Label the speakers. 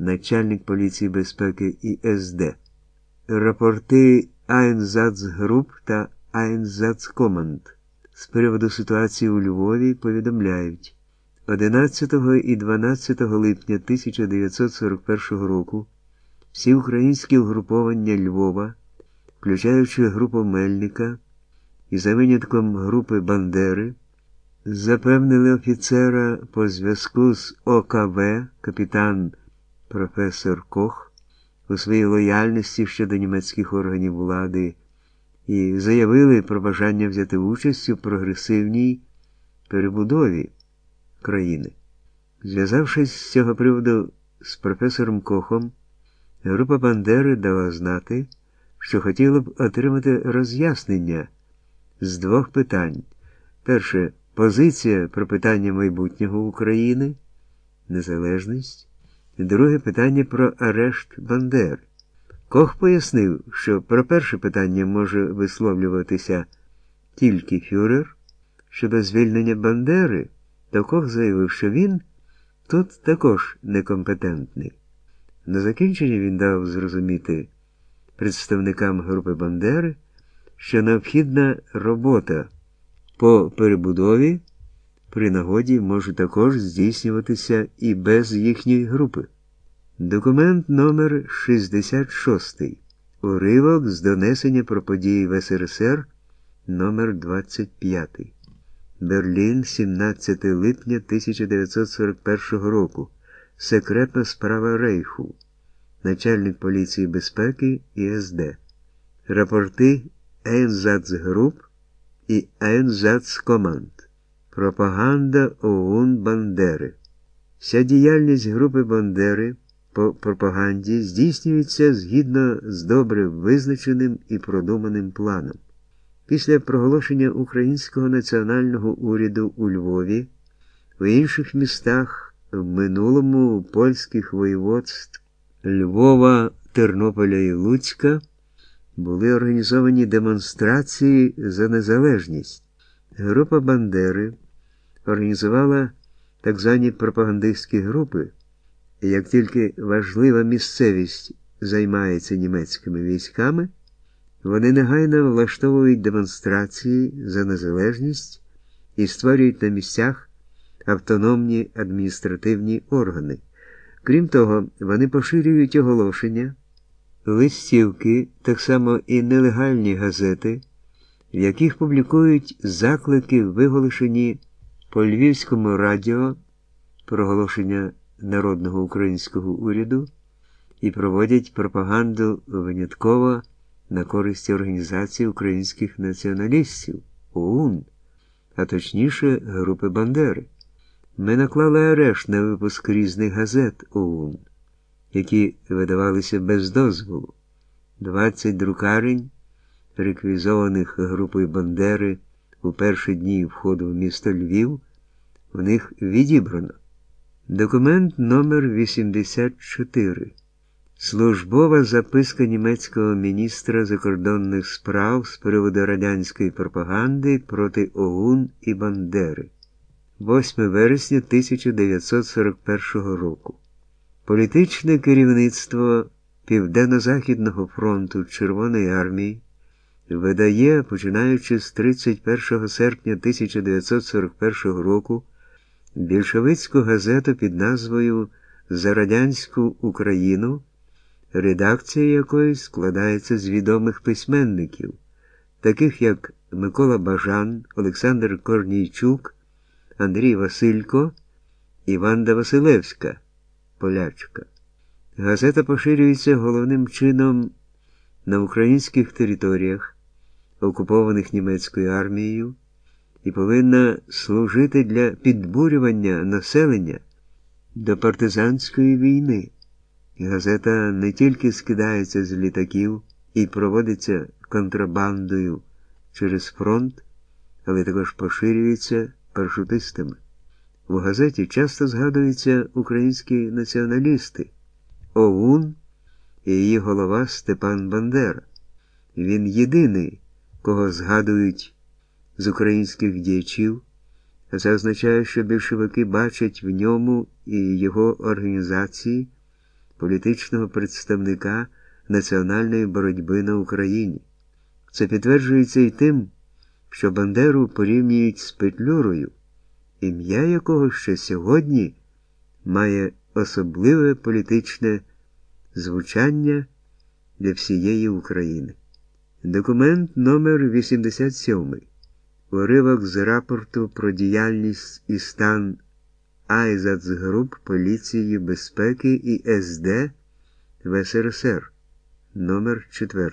Speaker 1: начальник поліції безпеки і СД. Рапорти Айнзацгруп та Айнзацкоманд з приводу ситуації у Львові повідомляють 11 і 12 липня 1941 року всі українські угруповання Львова, включаючи групу Мельника і за винятком групи Бандери, запевнили офіцера по зв'язку з ОКВ капітан професор Кох у своїй лояльності щодо німецьких органів влади і заявили про бажання взяти участь у прогресивній перебудові країни. Зв'язавшись з цього приводу з професором Кохом, група Бандери дала знати, що хотіла б отримати роз'яснення з двох питань. Перше позиція про питання майбутнього України, незалежність, друге питання про арешт Бандери. Кох пояснив, що про перше питання може висловлюватися тільки фюрер щодо звільнення Бандери, то Кох заявив, що він тут також некомпетентний. На закінчення він дав зрозуміти представникам групи Бандери, що необхідна робота по перебудові при нагоді може також здійснюватися і без їхньої групи. Документ номер 66 Уривок з донесення про події в СРСР номер 25 Берлін, 17 липня 1941 року. Секретна справа Рейху. Начальник поліції безпеки і СД. Рапорти Ейнзацгруп і Ейнзацкоманд. Пропаганда ОУН Бандери. Вся діяльність групи Бандери по пропаганді здійснюється згідно з добре визначеним і продуманим планом. Після проголошення Українського національного уряду у Львові, у інших містах в минулому польських воєводств Львова, Тернополя і Луцька були організовані демонстрації за незалежність. Група Бандери організувала так звані пропагандистські групи. І як тільки важлива місцевість займається німецькими військами, вони негайно влаштовують демонстрації за незалежність і створюють на місцях автономні адміністративні органи. Крім того, вони поширюють оголошення, листівки, так само і нелегальні газети, в яких публікують заклики, виголошені по Львівському радіо, проголошення народного українського уряду і проводять пропаганду винятково на користь організації українських націоналістів ОУН, а точніше групи Бандери. Ми наклали арешт на випуск різних газет ОУН, які видавалися без дозволу, 20 друкарень, реквізованих групою Бандери у перші дні входу в місто Львів, в них відібрано. Документ номер 84 Службова записка німецького міністра закордонних справ з приводу радянської пропаганди проти ОУН і Бандери. 8 вересня 1941 року. Політичне керівництво Південно-Західного фронту Червоної армії видає, починаючи з 31 серпня 1941 року, більшовицьку газету під назвою За радянську Україну, редакція якої складається з відомих письменників, таких як Микола Бажан, Олександр Корнійчук, Андрій Василько і Ванда Василевська, полячка. Газета поширюється головним чином на українських територіях, окупованих німецькою армією і повинна служити для підбурювання населення до партизанської війни. Газета не тільки скидається з літаків і проводиться контрабандою через фронт, але також поширюється парашутистами. У газеті часто згадуються українські націоналісти ОУН і її голова Степан Бандера. Він єдиний, кого згадують з українських діячів, це означає, що більшовики бачать в ньому і його організації політичного представника національної боротьби на Україні. Це підтверджується і тим, що Бандеру порівнюють з Петлюрою, ім'я якого ще сьогодні має особливе політичне звучання для всієї України. Документ номер 87 Уривок з рапорту про діяльність і стан Айзацгруп Поліції безпеки і СД в СРСР номер 4